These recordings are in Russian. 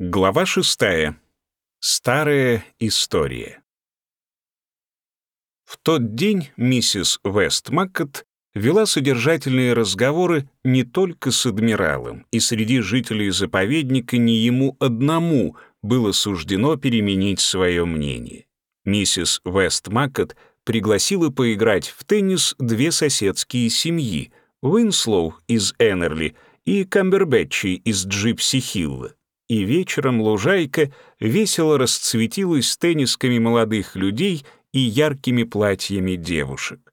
Глава шестая. Старая история. В тот день миссис Вестмаккот вела содержательные разговоры не только с адмиралом, и среди жителей заповедника не ему одному было суждено переменить свое мнение. Миссис Вестмаккот пригласила поиграть в теннис две соседские семьи — Уинслоу из Эннерли и Камбербэтчи из Джипси-Хилла и вечером лужайка весело расцветилась теннисками молодых людей и яркими платьями девушек.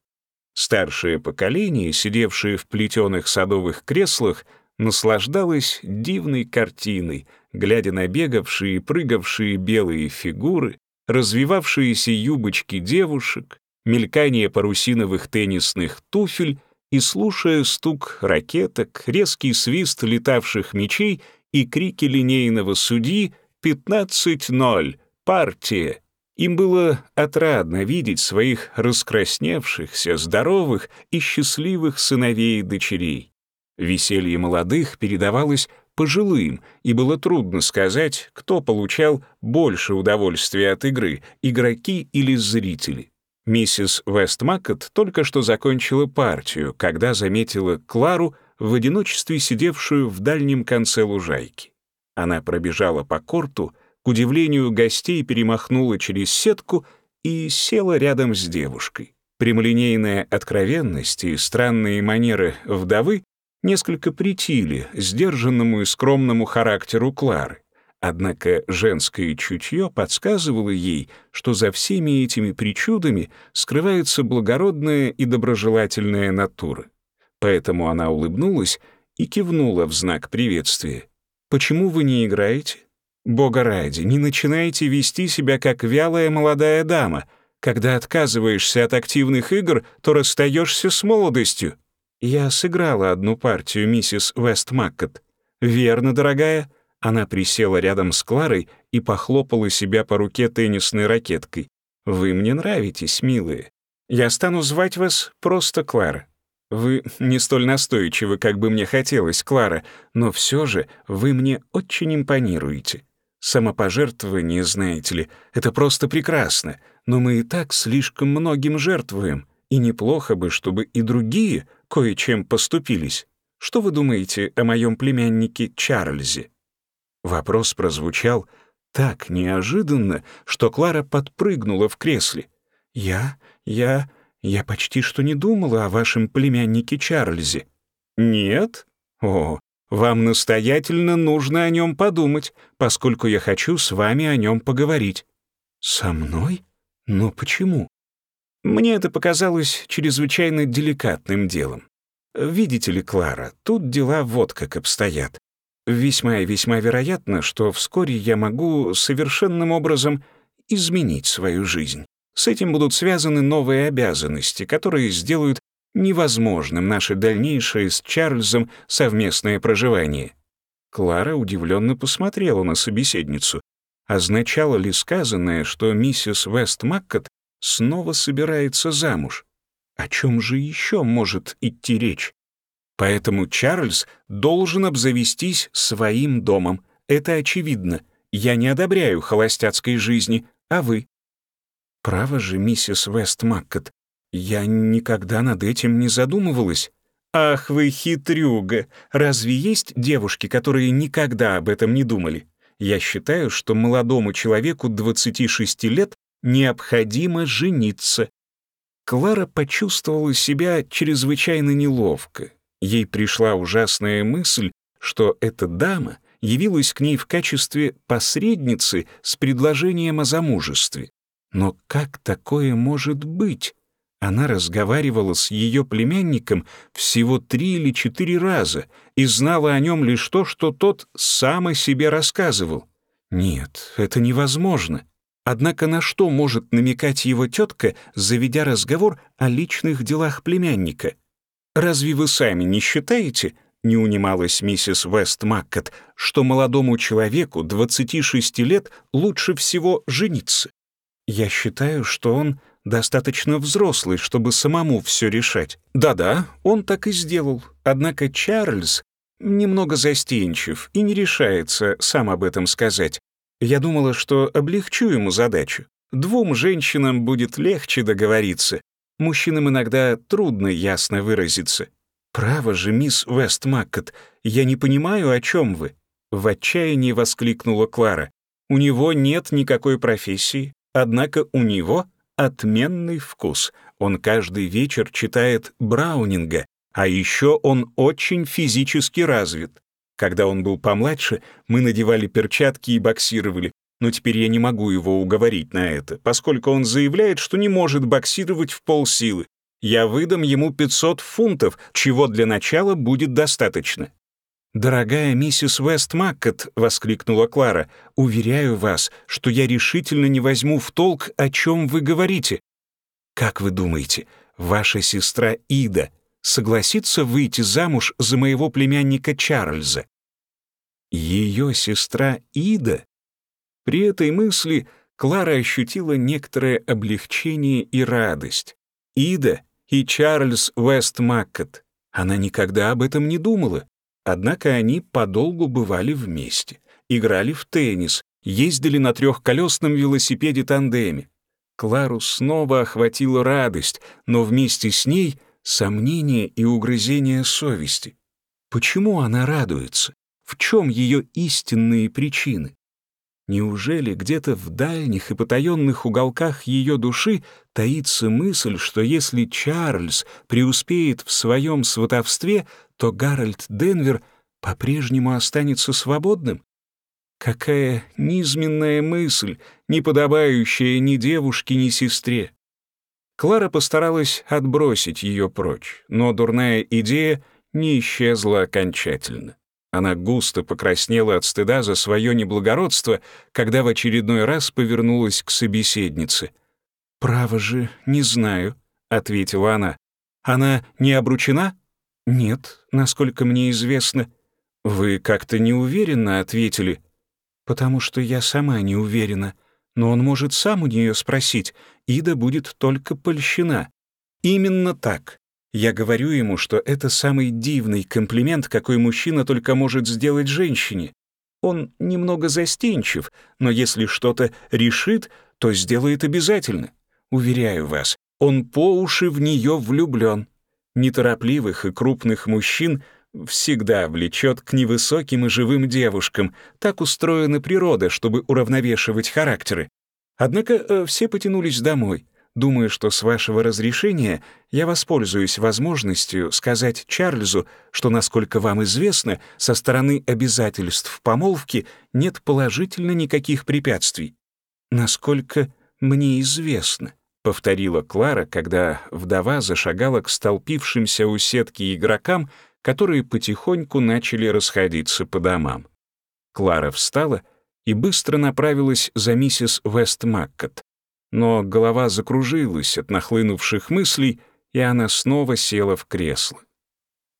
Старшее поколение, сидевшее в плетеных садовых креслах, наслаждалось дивной картиной, глядя на бегавшие и прыгавшие белые фигуры, развивавшиеся юбочки девушек, мелькание парусиновых теннисных туфель и слушая стук ракеток, резкий свист летавших мечей и крики линейного судьи «15-0! Партия!». Им было отрадно видеть своих раскрасневшихся, здоровых и счастливых сыновей и дочерей. Веселье молодых передавалось пожилым, и было трудно сказать, кто получал больше удовольствия от игры — игроки или зрители. Миссис Вестмаккот только что закончила партию, когда заметила Клару в одиночестве сидевшую в дальнем конце лужайки. Она пробежала по корту, к удивлению гостей перемахнула через сетку и села рядом с девушкой. Прямолинейная откровенность и странные манеры вдовы несколько притили сдержанному и скромному характеру Клары. Однако женское чутье подсказывало ей, что за всеми этими причудами скрывается благородная и доброжелательная натура. Поэтому она улыбнулась и кивнула в знак приветствия. «Почему вы не играете? Бога ради, не начинайте вести себя как вялая молодая дама. Когда отказываешься от активных игр, то расстаешься с молодостью. Я сыграла одну партию, миссис Вестмаккот. Верно, дорогая?» Она присела рядом с Кларой и похлопала себя по руке теннисной ракеткой. «Вы мне нравитесь, милые. Я стану звать вас просто Клара. Вы не столь настойчивы, как бы мне хотелось, Клара, но все же вы мне очень импонируете. Самопожертвование, знаете ли, это просто прекрасно, но мы и так слишком многим жертвуем, и неплохо бы, чтобы и другие кое-чем поступились. Что вы думаете о моем племяннике Чарльзе?» Вопрос прозвучал так неожиданно, что Клара подпрыгнула в кресле. «Я? Я...» Я почти что не думала о вашем племяннике Чарльзе. Нет? О, вам настоятельно нужно о нем подумать, поскольку я хочу с вами о нем поговорить. Со мной? Но почему? Мне это показалось чрезвычайно деликатным делом. Видите ли, Клара, тут дела вот как обстоят. Весьма и весьма вероятно, что вскоре я могу совершенным образом изменить свою жизнь. С этим будут связаны новые обязанности, которые сделают невозможным наше дальнейшее с Чарльзом совместное проживание. Клара удивленно посмотрела на собеседницу. Означало ли сказанное, что миссис Вестмаккот снова собирается замуж? О чем же еще может идти речь? Поэтому Чарльз должен обзавестись своим домом. Это очевидно. Я не одобряю холостяцкой жизни, а вы? «Право же, миссис Вестмаккот, я никогда над этим не задумывалась». «Ах вы хитрюга! Разве есть девушки, которые никогда об этом не думали? Я считаю, что молодому человеку 26 лет необходимо жениться». Клара почувствовала себя чрезвычайно неловко. Ей пришла ужасная мысль, что эта дама явилась к ней в качестве посредницы с предложением о замужестве. Но как такое может быть? Она разговаривала с ее племянником всего три или четыре раза и знала о нем лишь то, что тот сам о себе рассказывал. Нет, это невозможно. Однако на что может намекать его тетка, заведя разговор о личных делах племянника? «Разве вы сами не считаете, — не унималась миссис Вестмаккот, — что молодому человеку 26 лет лучше всего жениться? Я считаю, что он достаточно взрослый, чтобы самому все решать. Да-да, он так и сделал. Однако Чарльз немного застенчив и не решается сам об этом сказать. Я думала, что облегчу ему задачу. Двум женщинам будет легче договориться. Мужчинам иногда трудно ясно выразиться. «Право же, мисс Вестмаккот, я не понимаю, о чем вы?» В отчаянии воскликнула Клара. «У него нет никакой профессии, однако у него отменный вкус. Он каждый вечер читает Браунинга, а еще он очень физически развит. Когда он был помладше, мы надевали перчатки и боксировали, но теперь я не могу его уговорить на это, поскольку он заявляет, что не может боксировать в полсилы. Я выдам ему 500 фунтов, чего для начала будет достаточно. «Дорогая миссис Вестмаккот», — воскликнула Клара, «уверяю вас, что я решительно не возьму в толк, о чем вы говорите. Как вы думаете, ваша сестра Ида согласится выйти замуж за моего племянника Чарльза?» Ее сестра Ида? При этой мысли Клара ощутила некоторое облегчение и радость. Ида и Чарльз Вестмаккот. Она никогда об этом не думала. Однако они подолгу бывали вместе, играли в теннис, ездили на трехколесном велосипеде-тандеме. Клару снова охватила радость, но вместе с ней сомнение и угрызение совести. Почему она радуется? В чем ее истинные причины? Неужели где-то в дальних и потаенных уголках ее души таится мысль, что если Чарльз преуспеет в своем сватовстве, то Гарольд Денвер по-прежнему останется свободным? Какая низменная мысль, не подобающая ни девушке, ни сестре. Клара постаралась отбросить ее прочь, но дурная идея не исчезла окончательно. Она густо покраснела от стыда за свое неблагородство, когда в очередной раз повернулась к собеседнице. «Право же, не знаю», — ответила она. «Она не обручена?» «Нет, насколько мне известно». «Вы как-то неуверенно ответили». «Потому что я сама не уверена. Но он может сам у нее спросить. Ида будет только польщена». «Именно так. Я говорю ему, что это самый дивный комплимент, какой мужчина только может сделать женщине. Он немного застенчив, но если что-то решит, то сделает обязательно. Уверяю вас, он по уши в нее влюблен неторопливых и крупных мужчин всегда влечет к невысоким и живым девушкам. Так устроена природа, чтобы уравновешивать характеры. Однако э, все потянулись домой. Думаю, что с вашего разрешения я воспользуюсь возможностью сказать Чарльзу, что, насколько вам известно, со стороны обязательств помолвки нет положительно никаких препятствий. Насколько мне известно. — повторила Клара, когда вдова зашагала к столпившимся у сетки игрокам, которые потихоньку начали расходиться по домам. Клара встала и быстро направилась за миссис Вестмаккот. Но голова закружилась от нахлынувших мыслей, и она снова села в кресло.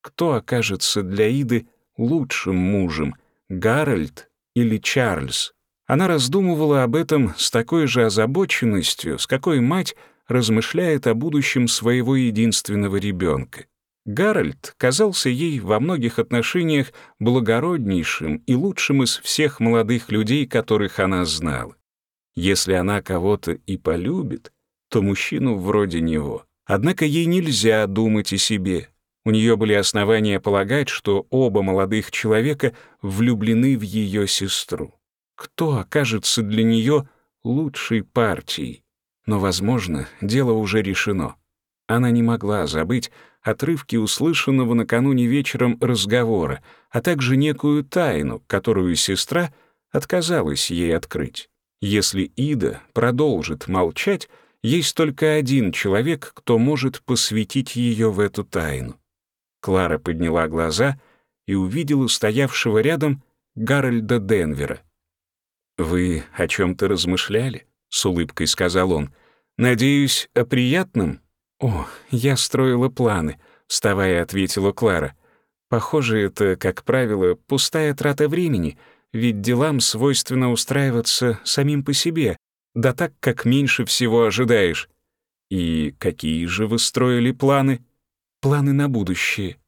Кто окажется для Иды лучшим мужем, Гарольд или Чарльз? Она раздумывала об этом с такой же озабоченностью, с какой мать размышляет о будущем своего единственного ребенка. Гарольд казался ей во многих отношениях благороднейшим и лучшим из всех молодых людей, которых она знала. Если она кого-то и полюбит, то мужчину вроде него. Однако ей нельзя думать о себе. У нее были основания полагать, что оба молодых человека влюблены в ее сестру кто окажется для нее лучшей партией. Но, возможно, дело уже решено. Она не могла забыть отрывки услышанного накануне вечером разговора, а также некую тайну, которую сестра отказалась ей открыть. Если Ида продолжит молчать, есть только один человек, кто может посвятить ее в эту тайну. Клара подняла глаза и увидела стоявшего рядом Гарольда Денвера — «Вы о чем-то размышляли?» — с улыбкой сказал он. «Надеюсь, о приятном?» «О, я строила планы», — вставая, ответила Клара. «Похоже, это, как правило, пустая трата времени, ведь делам свойственно устраиваться самим по себе, да так, как меньше всего ожидаешь». «И какие же вы строили планы?» «Планы на будущее».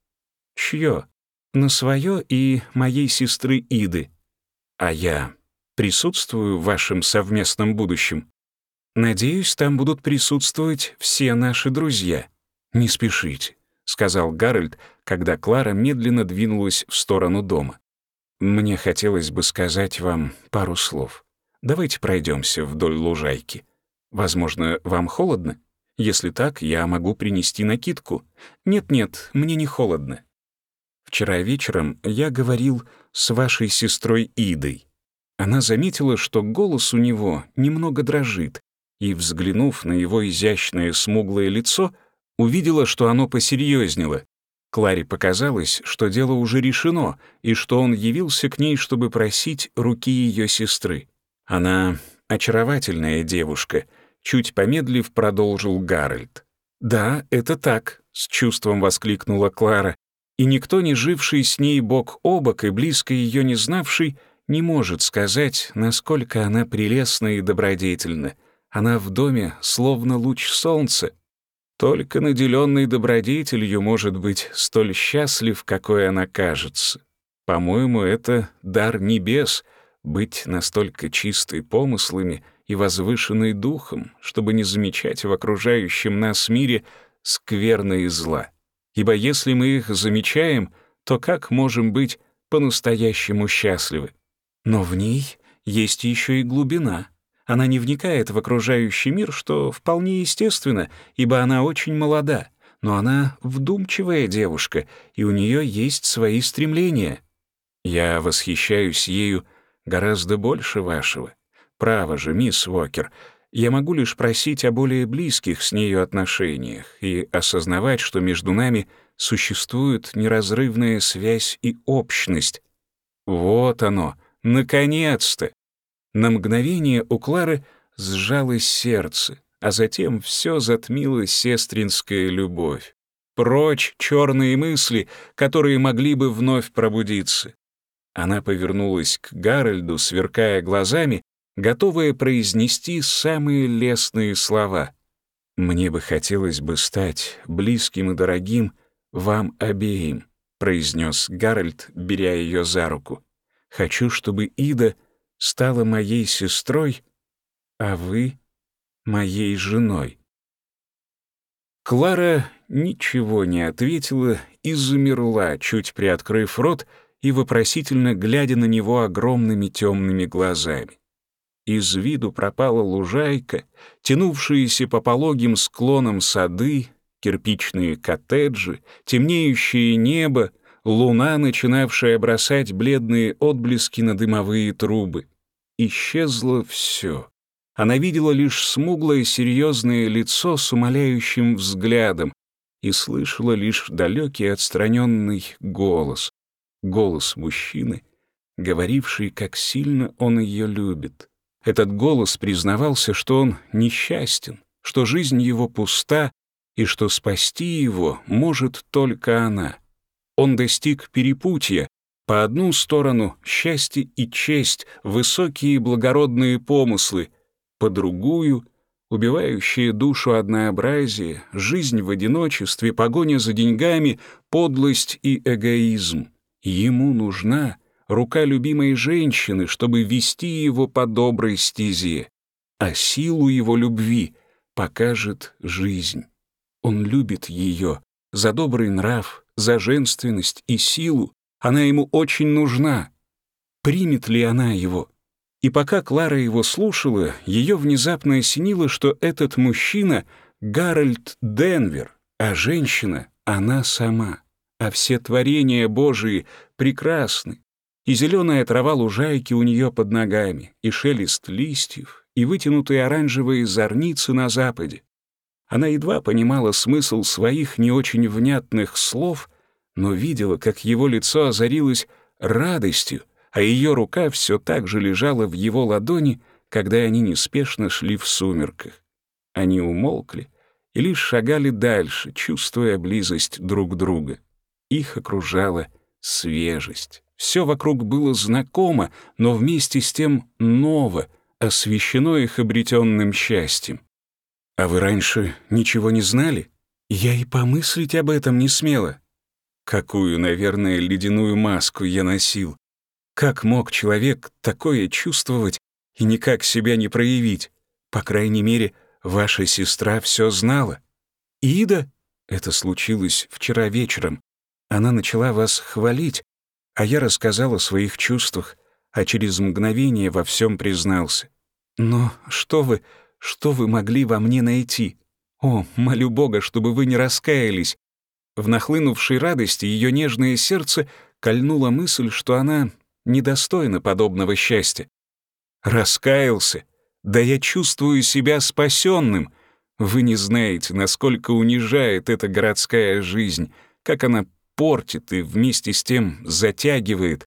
«Чье?» на свое и моей сестры Иды. А я присутствую в вашем совместном будущем. Надеюсь, там будут присутствовать все наши друзья. Не спешите, сказал Гарольд, когда Клара медленно двинулась в сторону дома. Мне хотелось бы сказать вам пару слов. Давайте пройдемся вдоль лужайки. Возможно, вам холодно? Если так, я могу принести накидку. Нет-нет, мне не холодно. Вчера вечером я говорил с вашей сестрой Идой. Она заметила, что голос у него немного дрожит, и, взглянув на его изящное смуглое лицо, увидела, что оно посерьезнело. Кларе показалось, что дело уже решено, и что он явился к ней, чтобы просить руки ее сестры. Она очаровательная девушка — Чуть помедлив, продолжил Гарольд. «Да, это так», — с чувством воскликнула Клара. «И никто, не живший с ней бок о бок и близко ее не знавший, не может сказать, насколько она прелестна и добродетельна. Она в доме словно луч солнца. Только наделенный добродетелью может быть столь счастлив, какой она кажется. По-моему, это дар небес — быть настолько чистой помыслами — и возвышенный духом, чтобы не замечать в окружающем нас мире скверно и зла. Ибо если мы их замечаем, то как можем быть по-настоящему счастливы? Но в ней есть еще и глубина. Она не вникает в окружающий мир, что вполне естественно, ибо она очень молода, но она вдумчивая девушка, и у нее есть свои стремления. Я восхищаюсь ею гораздо больше вашего. Право же, мисс Уокер, я могу лишь просить о более близких с нею отношениях и осознавать, что между нами существует неразрывная связь и общность. Вот оно, наконец-то! На мгновение у Клары сжалось сердце, а затем все затмила сестринская любовь. Прочь черные мысли, которые могли бы вновь пробудиться. Она повернулась к Гарольду, сверкая глазами, готовая произнести самые лестные слова. «Мне бы хотелось бы стать близким и дорогим вам обеим», произнес Гарольд, беря ее за руку. «Хочу, чтобы Ида стала моей сестрой, а вы — моей женой». Клара ничего не ответила и замерла, чуть приоткрыв рот и вопросительно глядя на него огромными темными глазами. Из виду пропала лужайка, тянувшиеся по пологим склонам сады, кирпичные коттеджи, темнеющее небо, луна, начинавшая бросать бледные отблески на дымовые трубы. Исчезло все. Она видела лишь смуглое серьезное лицо с умоляющим взглядом и слышала лишь далекий отстраненный голос, голос мужчины, говоривший, как сильно он ее любит. Этот голос признавался, что он несчастен, что жизнь его пуста и что спасти его может только она. Он достиг перепутья, по одну сторону — счастье и честь, высокие благородные помыслы, по другую — убивающие душу однообразие, жизнь в одиночестве, погоня за деньгами, подлость и эгоизм. Ему нужна рука любимой женщины, чтобы вести его по доброй стезе, а силу его любви покажет жизнь. Он любит ее за добрый нрав, за женственность и силу, она ему очень нужна. Примет ли она его? И пока Клара его слушала, ее внезапно осенило, что этот мужчина — Гарольд Денвер, а женщина — она сама. А все творения Божии прекрасны, и зеленая трава лужайки у нее под ногами, и шелест листьев, и вытянутые оранжевые зорницы на западе. Она едва понимала смысл своих не очень внятных слов, но видела, как его лицо озарилось радостью, а ее рука все так же лежала в его ладони, когда они неспешно шли в сумерках. Они умолкли и лишь шагали дальше, чувствуя близость друг друга. Их окружала свежесть. Все вокруг было знакомо, но вместе с тем ново, освещено их обретенным счастьем. А вы раньше ничего не знали? Я и помыслить об этом не смела. Какую, наверное, ледяную маску я носил. Как мог человек такое чувствовать и никак себя не проявить? По крайней мере, ваша сестра все знала. Ида? Это случилось вчера вечером. Она начала вас хвалить, а я рассказал о своих чувствах, а через мгновение во всем признался. Но что вы, что вы могли во мне найти? О, молю Бога, чтобы вы не раскаялись. В нахлынувшей радости ее нежное сердце кольнула мысль, что она недостойна подобного счастья. Раскаялся? Да я чувствую себя спасенным. Вы не знаете, насколько унижает эта городская жизнь, как она портит и вместе с тем затягивает.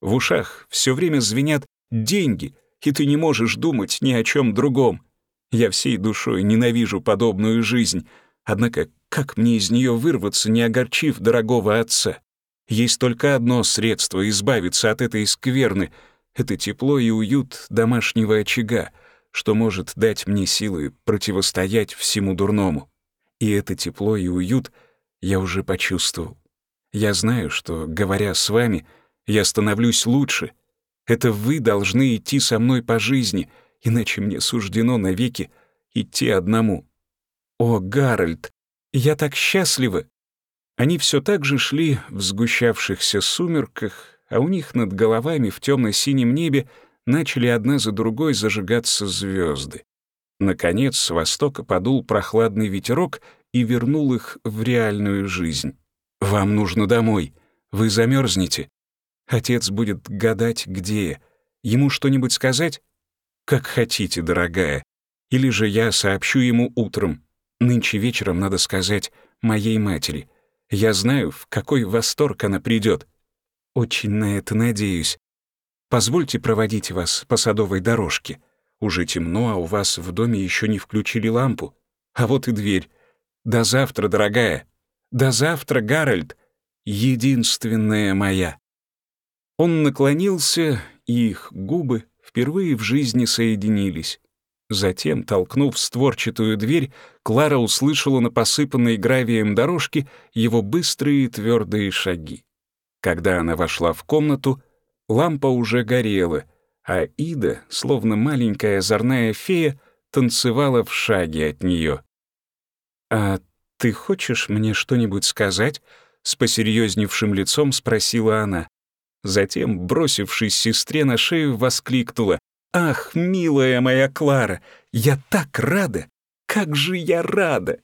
В ушах все время звенят деньги, и ты не можешь думать ни о чем другом. Я всей душой ненавижу подобную жизнь, однако как мне из нее вырваться, не огорчив дорогого отца? Есть только одно средство избавиться от этой скверны — это тепло и уют домашнего очага, что может дать мне силы противостоять всему дурному. И это тепло и уют я уже почувствовал. Я знаю, что, говоря с вами, я становлюсь лучше. Это вы должны идти со мной по жизни, иначе мне суждено навеки идти одному. О, Гарольд, я так счастлива!» Они все так же шли в сгущавшихся сумерках, а у них над головами в темно-синем небе начали одна за другой зажигаться звезды. Наконец, с востока подул прохладный ветерок и вернул их в реальную жизнь. «Вам нужно домой. Вы замерзнете. Отец будет гадать, где. Ему что-нибудь сказать? Как хотите, дорогая. Или же я сообщу ему утром. Нынче вечером надо сказать моей матери. Я знаю, в какой восторг она придет. Очень на это надеюсь. Позвольте проводить вас по садовой дорожке. Уже темно, а у вас в доме еще не включили лампу. А вот и дверь. До завтра, дорогая. До завтра, Гарольд. Единственная моя. Он наклонился, и их губы впервые в жизни соединились. Затем, толкнув створчатую дверь, Клара услышала на посыпанной гравием дорожке его быстрые твердые шаги. Когда она вошла в комнату, лампа уже горела, а Ида, словно маленькая озорная фея, танцевала в шаге от нее. «А ты хочешь мне что-нибудь сказать?» — с посерьезневшим лицом спросила она. Затем, бросившись сестре на шею, воскликнула. «Ах, милая моя Клара, я так рада! Как же я рада!»